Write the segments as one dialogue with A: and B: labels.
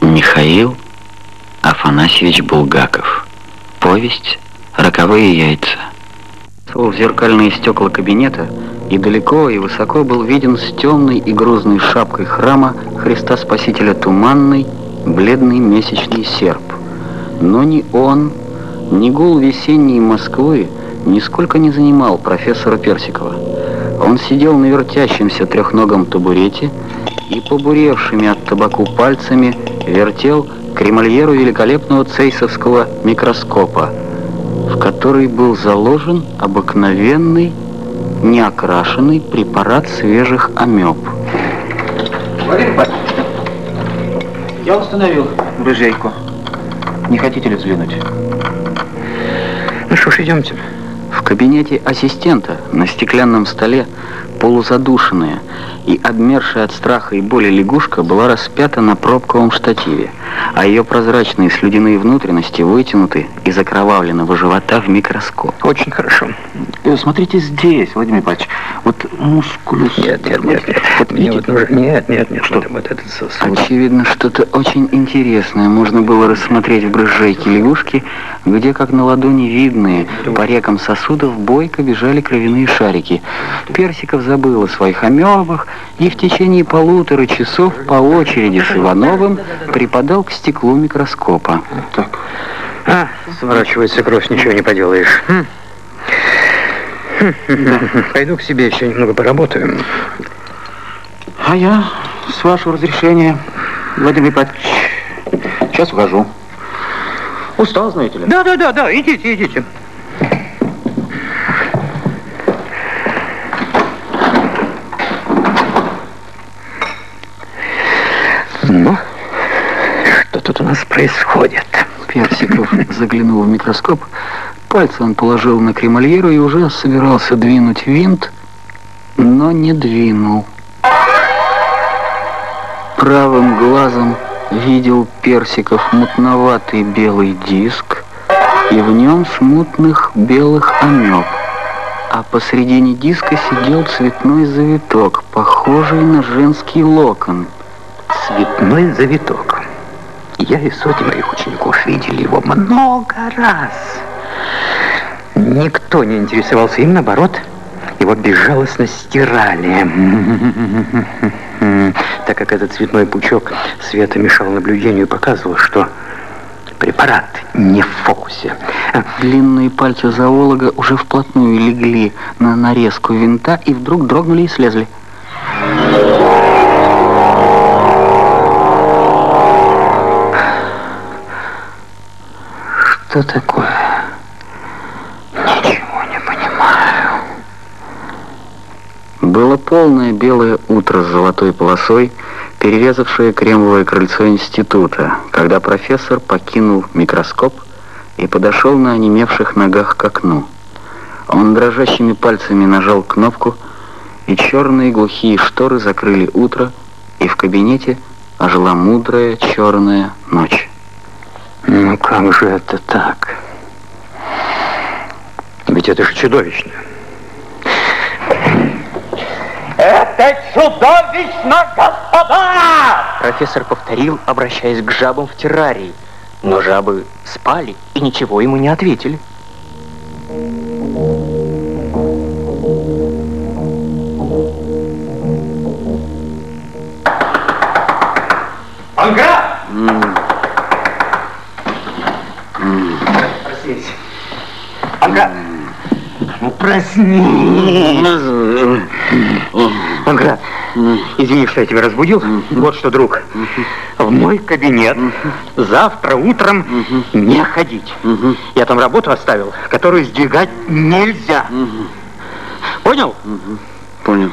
A: Михаил Афанасьевич Булгаков. Повесть «Роковые яйца». В зеркальные стекла кабинета и далеко и высоко был виден с темной и грузной шапкой храма Христа Спасителя туманный, бледный месячный серп. Но ни он, ни гул весенней Москвы нисколько не занимал профессора Персикова. Он сидел на вертящемся трехногом табурете и побуревшими от табаку пальцами вертел кремольеру великолепного цейсовского микроскопа, в который был заложен обыкновенный, неокрашенный препарат свежих амеб.
B: Владимир Павлович, я установил брыжейку. Не хотите ли взглянуть?
A: Ну что ж, идемте. Кабинете ассистента на стеклянном столе полузадушенная и обмершая от страха и боли лягушка была распята на пробковом штативе, а ее прозрачные слюдяные внутренности вытянуты из окровавленного живота в микроскоп.
B: Очень хорошо. Э, смотрите здесь, Владимир Павлович. Вот мускулюс...
A: Нет, нет, нет, нет.
B: Вот
A: Мне вот нужно... Нет, нет, нет.
B: Что?
A: Вот, вот этот сосуд. Очевидно, что-то очень интересное можно было рассмотреть в брызжейке лягушки, где, как на ладони видные, по рекам сосудов бойко бежали кровяные шарики. Персиков забыл о своих амебах и в течение полутора часов по очереди с Ивановым припадал к стеклу микроскопа.
B: Так.
A: А, сворачивается кровь, ничего не поделаешь. Хм. Пойду к себе еще немного поработаю.
B: А я, с вашего разрешения, Владимир Павлович, сейчас ухожу. Устал, знаете ли?
A: Да, да, да, да, идите, идите. Нас происходит? Персиков заглянул в микроскоп. Пальцы он положил на кремольеру и уже собирался двинуть винт, но не двинул. Правым глазом видел Персиков мутноватый белый диск и в нем смутных белых амеб. А посредине диска сидел цветной завиток, похожий на женский локон. Цветной завиток. Я и сотни моих учеников видели его много раз. Никто не интересовался им, наоборот, его безжалостно стирали. Так как этот цветной пучок света мешал наблюдению и показывал, что препарат не в фокусе. Длинные пальцы зоолога уже вплотную легли на нарезку винта и вдруг дрогнули и слезли. Что такое? Ничего не понимаю. Было полное белое утро с золотой полосой, перерезавшее кремовое крыльцо института, когда профессор покинул микроскоп и подошел на онемевших ногах к окну. Он дрожащими пальцами нажал кнопку, и черные глухие шторы закрыли утро, и в кабинете ожила мудрая черная ночь. Ну как же это так? Ведь это же чудовищно.
C: Это чудовищно, господа!
A: Профессор повторил, обращаясь к жабам в террарии. Но жабы спали и ничего ему не ответили.
B: Проснись! Панкрат, извини, что я тебя разбудил. Вот что, друг, в мой кабинет завтра утром не ходить. Я там работу оставил, которую сдвигать нельзя. Понял?
A: Понял.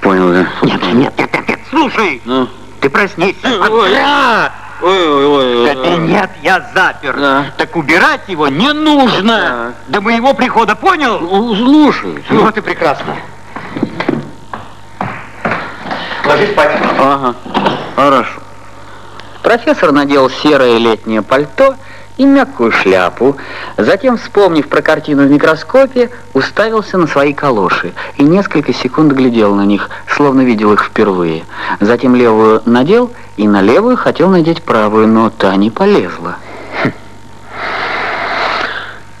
A: Понял, да.
B: Нет, нет, нет, нет, нет, слушай!
A: Ну?
B: Ты проснись. Панкрат!
A: Ой, ой, ой.
B: Кабинет я запер.
A: Да.
B: Так убирать его не нужно. До моего прихода, понял?
A: Слушай.
B: Ну вот и прекрасно. Ложись спать.
A: Ага, хорошо. Профессор надел серое летнее пальто и мягкую шляпу. Затем, вспомнив про картину в микроскопе, уставился на свои калоши и несколько секунд глядел на них, словно видел их впервые. Затем левую надел и на левую хотел надеть правую, но та не полезла.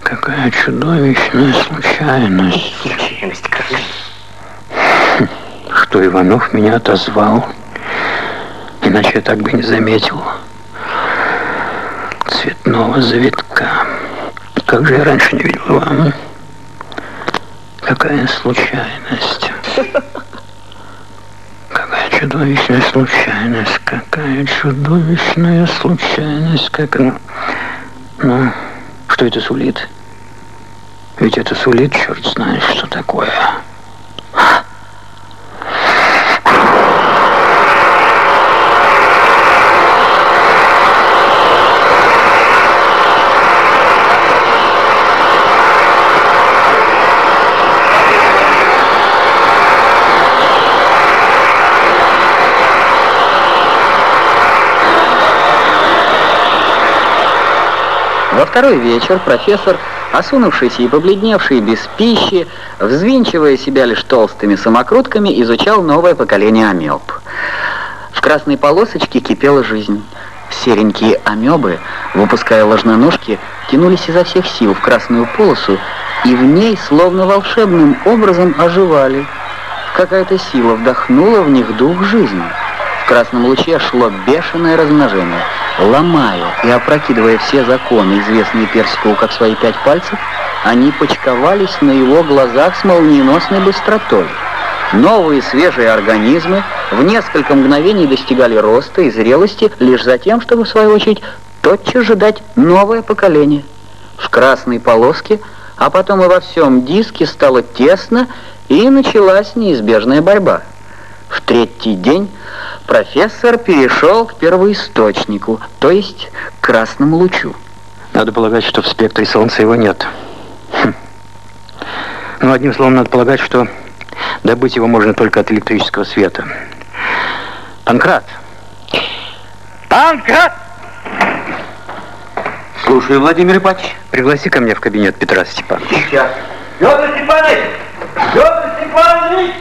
B: Какая чудовищная случайность.
C: Случайность какая?
B: Что Иванов меня отозвал. Иначе я так бы не заметил цветного завитка. Как же я раньше не видел вам? Какая случайность. Какая чудовищная случайность. Какая чудовищная случайность. Как... Ну, ну что это сулит? Ведь это сулит, черт знает, что такое.
A: Во второй вечер профессор, осунувшийся и побледневший без пищи, взвинчивая себя лишь толстыми самокрутками, изучал новое поколение амеб. В красной полосочке кипела жизнь. Серенькие амебы, выпуская ложноножки, тянулись изо всех сил в красную полосу, и в ней словно волшебным образом оживали. Какая-то сила вдохнула в них дух жизни. Красном луче шло бешеное размножение. Ломая и опрокидывая все законы, известные Персикову как свои пять пальцев, они почковались на его глазах с молниеносной быстротой. Новые свежие организмы в несколько мгновений достигали роста и зрелости лишь за тем, чтобы, в свою очередь, тотчас же дать новое поколение. В красной полоске, а потом и во всем диске стало тесно, и началась неизбежная борьба. В третий день профессор перешел к первоисточнику, то есть к красному лучу.
B: Надо полагать, что в спектре Солнца его нет. Хм. Ну, одним словом, надо полагать, что добыть его можно только от электрического света. Панкрат!
D: Панкрат!
C: Слушаю, Владимир Ипатович.
B: Пригласи ко мне в кабинет Петра Степановича.
C: Сейчас.
D: Федор Степанович! Федор Степанович!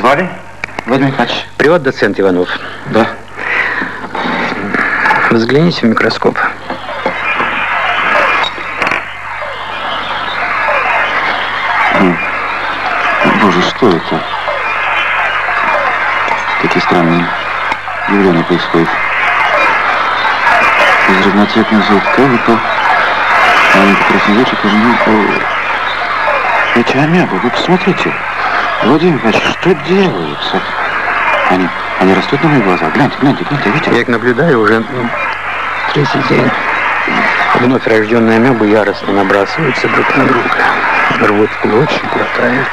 C: Звали? Владимир Ипатович.
B: Приват доцент Иванов.
C: Да.
B: Взгляните в микроскоп.
E: Боже, что это? Какие странные явления происходят. Из разноцветных желтков выпал маленький краснозочек из него. Эти амебы, вы посмотрите. Владимир Иванович, что делается? Они, они растут на моих глазах. Гляньте, гляньте, гляньте, видите?
B: Я их наблюдаю уже ну, третий день. Вновь рожденные амебы яростно набрасываются друг на друга. Рвут в клочья, глотают.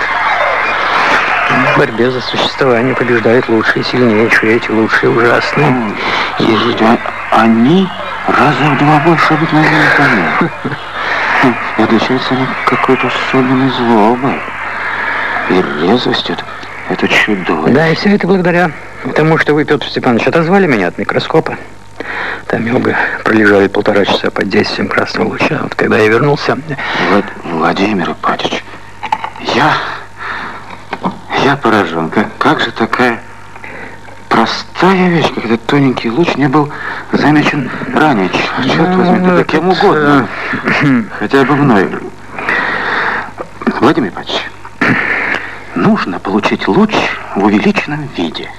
B: В борьбе за существование побеждает лучший, сильнейший, эти лучшие ужасные.
E: Слушайте, а- они раза в два больше обыкновенных амеб. Хм, И отличаются они какой-то особенной злобой. И резвостью. Это, это чудовище.
B: Да, и все это благодаря тому, что вы, Петр Степанович, отозвали меня от микроскопа. Там оба пролежали полтора часа под действием красного луча. Вот когда я вернулся,
E: Влад- Владимир Ипатич, я... Я поражен. Как, как же такая простая вещь, как этот тоненький луч не был замечен ранее? Ч- Черт возьми, да кем угодно. Хотя бы мной. Владимир Ипатич, нужно получить луч в увеличенном виде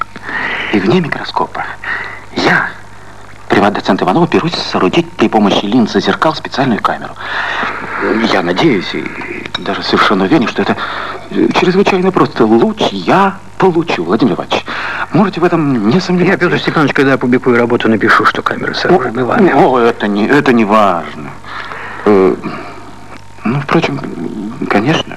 E: и вне микроскопа. Я, приват-доцент Иванова, берусь соорудить при помощи линзы зеркал специальную камеру. Я надеюсь и даже совершенно уверен, что это э, чрезвычайно просто. Луч я получу, Владимир Иванович. Можете в этом не
B: я,
E: сомневаться.
B: Петр Степанович, когда опубликую работу, напишу, что камера сооружена вами.
E: О, это не, это не важно. Э, Ну, впрочем, конечно.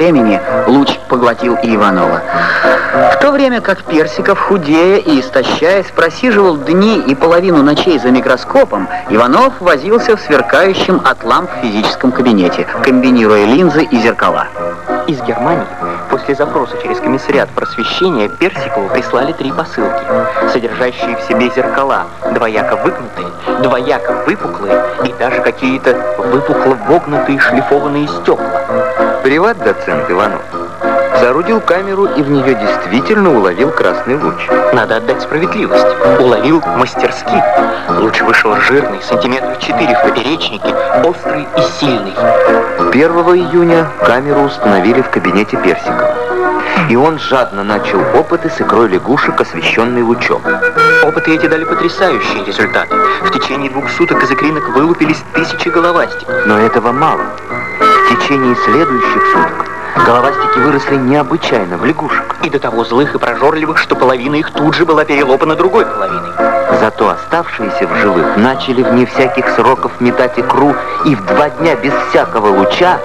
A: времени луч поглотил и Иванова. В то время как Персиков, худея и истощаясь, просиживал дни и половину ночей за микроскопом, Иванов возился в сверкающем от ламп физическом кабинете, комбинируя линзы и зеркала.
C: Из Германии после запроса через комиссариат просвещения Персикову прислали три посылки, содержащие в себе зеркала, двояко выгнутые, двояко выпуклые и даже какие-то выпукло вогнутые шлифованные стекла.
F: Приват-доцент Иванов соорудил камеру и в нее действительно уловил красный луч.
C: Надо отдать справедливость. Уловил мастерски. Луч вышел жирный, сантиметров 4 в поперечнике, острый и сильный.
F: 1 июня камеру установили в кабинете Персикова. И он жадно начал опыты с икрой лягушек, освещенной лучом.
C: Опыты эти дали потрясающие результаты. В течение двух суток из икринок вылупились тысячи головастик.
F: Но этого мало. В течение следующих суток головастики выросли необычайно в лягушек.
C: И до того злых и прожорливых, что половина их тут же была перелопана другой половиной.
F: Зато оставшиеся в живых начали вне всяких сроков метать икру и в два дня без всякого луча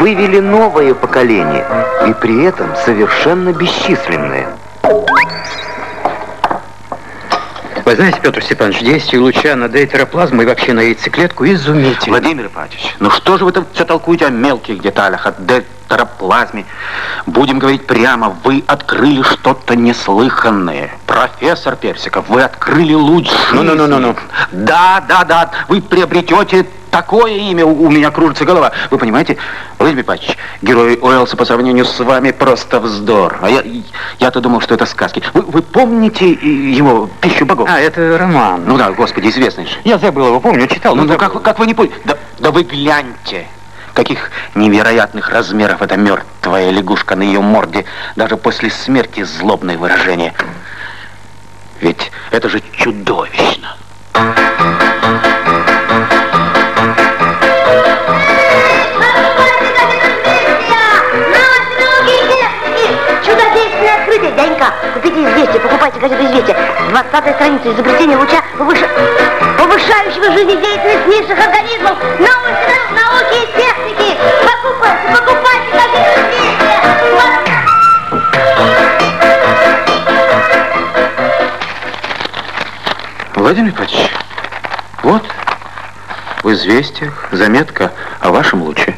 F: вывели новое поколение, и при этом совершенно бесчисленное.
B: Вы знаете, Петр Степанович, действие луча на дейтероплазму и вообще на яйцеклетку изумительно.
E: Владимир Ипатович, ну что же вы там все толкуете о мелких деталях, о дейтероплазме? Будем говорить прямо, вы открыли что-то неслыханное. Профессор Персиков, вы открыли луч жизни.
B: Ну-ну-ну-ну-ну.
E: Да, да, да, вы приобретете такое имя, у меня кружится голова. Вы понимаете, Владимир Ипатович, герой Уэллса по сравнению с вами просто вздор. А я, я-то думал, что это сказки. Вы, вы помните его «Пищу богов»?
B: А, это роман.
E: Ну да, господи, известный же.
B: Я забыл его, помню, читал.
E: Ну, ну как, вы- как вы не поняли? Да, да вы гляньте, каких невероятных размеров эта мертвая лягушка на ее морде, даже после смерти злобное выражение. Ведь это же чудовищно.
G: Дяденька. Купите известие, покупайте газету известия. 20 страница изобретения луча повыш- повышающего жизнедеятельность низших организмов. Новый
E: Владимир Ипатович, вот в известиях заметка о вашем луче.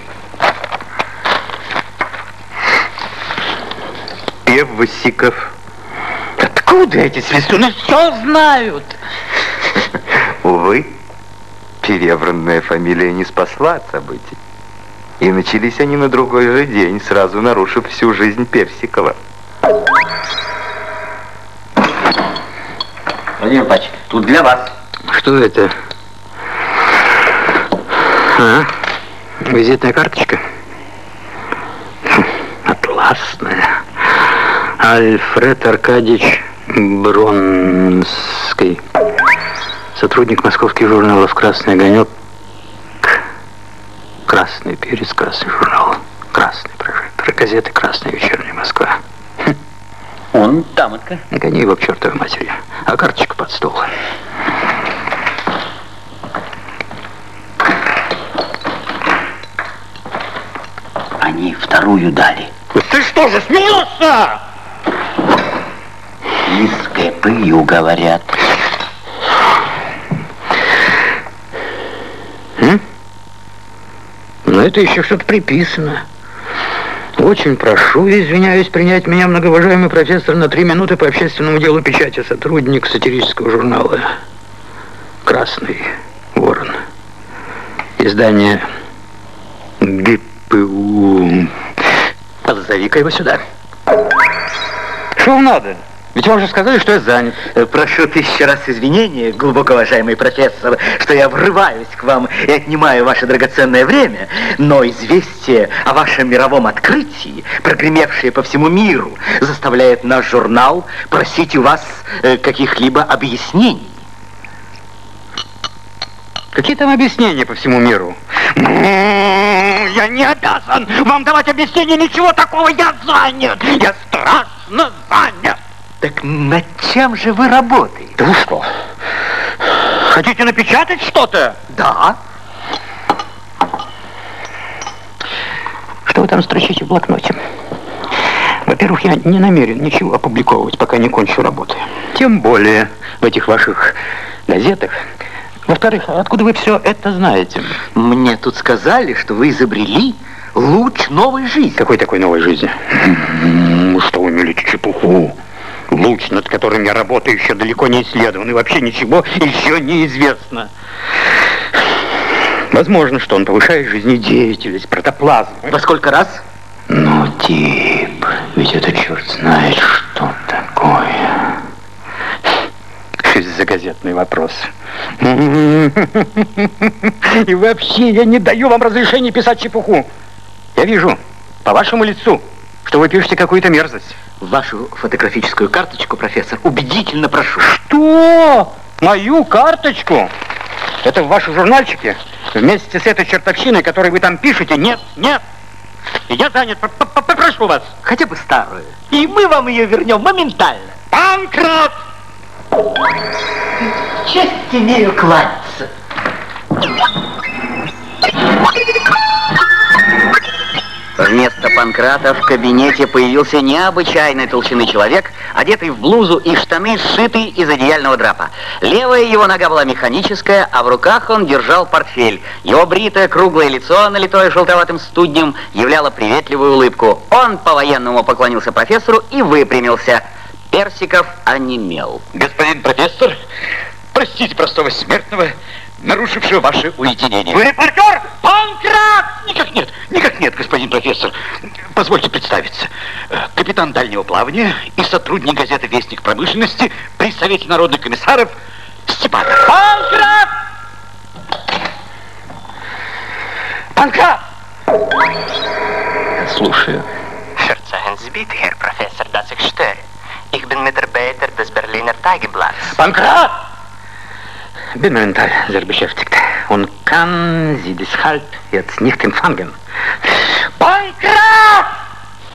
F: Певсиков.
B: Откуда эти свистуны? Все знают.
F: Увы, перевранная фамилия не спасла от событий. И начались они на другой же день, сразу нарушив всю жизнь Персикова.
C: Владимир Ипатович, тут для вас.
B: Что это? А? Визитная карточка? Атласная. Альфред Аркадьевич Бронский. Сотрудник московских журналов «Красный огонек». «Красный перец», «Красный журнал», «Красный прожектор», газеты «Красная вечерняя Москва».
C: Он тамотка.
B: Гони его к чертовой матери. А карточка под стол.
A: Они вторую дали.
B: Ты что же смеешься?
A: Лиская пылью, говорят.
B: Но это еще что-то приписано. Очень прошу, извиняюсь, принять меня, многоуважаемый профессор, на три минуты по общественному делу печати, сотрудник сатирического журнала «Красный ворон». Издание ГПУ. Позови-ка его сюда. Что надо? Ведь вам же сказали, что я занят.
C: Э, Прошу тысячу раз извинения, глубоко уважаемый профессор, что я врываюсь к вам и отнимаю ваше драгоценное время, но известие о вашем мировом открытии, прогремевшее по всему миру, заставляет наш журнал просить у вас э, каких-либо объяснений.
B: Какие там объяснения по всему миру? Я не обязан вам давать объяснения, ничего такого, я занят. Я страшно занят.
C: Так над чем же вы работаете?
B: Да вы что? Хотите напечатать что-то?
C: Да.
B: Что вы там строчите в блокноте? Во-первых, я не намерен ничего опубликовывать, пока не кончу работы. Тем более в этих ваших газетах. Во-вторых, откуда вы все это знаете?
F: Мне тут сказали, что вы изобрели луч новой жизни.
B: Какой такой новой жизни? М, Что вы мелите чепуху? Луч, над которым я работаю, еще далеко не исследован, и вообще ничего еще не известно. Возможно, что он повышает жизнеdeятельность протоплазмы.
F: Во сколько раз?
B: Ну, тип, ведь это черт знает, что такое. Что это за газетный вопрос? И вообще, я не даю вам разрешения писать чепуху. Я вижу по вашему лицу, что вы пишете какую-то мерзость.
F: Вашу фотографическую карточку, профессор, убедительно прошу.
B: Что? Мою карточку? Это в вашем журнальчике? Вместе с этой чертовщиной, которую вы там пишете? Нет, нет. Я занят, П- п- попрошу вас.
F: Хотя бы старую. И мы вам ее вернем моментально.
B: Панкрат!
F: Честь имею кланяться.
A: Вместо Панкрата в кабинете появился необычайной толщины человек, одетый в блузу и штаны, сшитые из одеяльного драпа. Левая его нога была механическая, а в руках он держал портфель. Его бритое круглое лицо, налитое желтоватым студнем, являло приветливую улыбку. Он по-военному поклонился профессору и выпрямился. Персиков онемел.
E: Господин профессор, простите простого смертного, нарушившего ваше уединение.
D: Вы репортер?
E: Панкрат! Никак нет, профессор. Позвольте представиться. Э, Капитан дальнего плавания и сотрудник газеты «Вестник промышленности» при Совете народных комиссаров Степанов.
D: Панкрат!
B: Панкрат! Слушаю.
H: Verzeihen Sie bitte, Herr Professor, dass ich störe. Ich bin Mitarbeiter des Berliner Tageblatts.
B: Панкрат! bin momentan sehr beschäftigt und kann Sie deshalb jetzt nicht empfangen. Pankrat!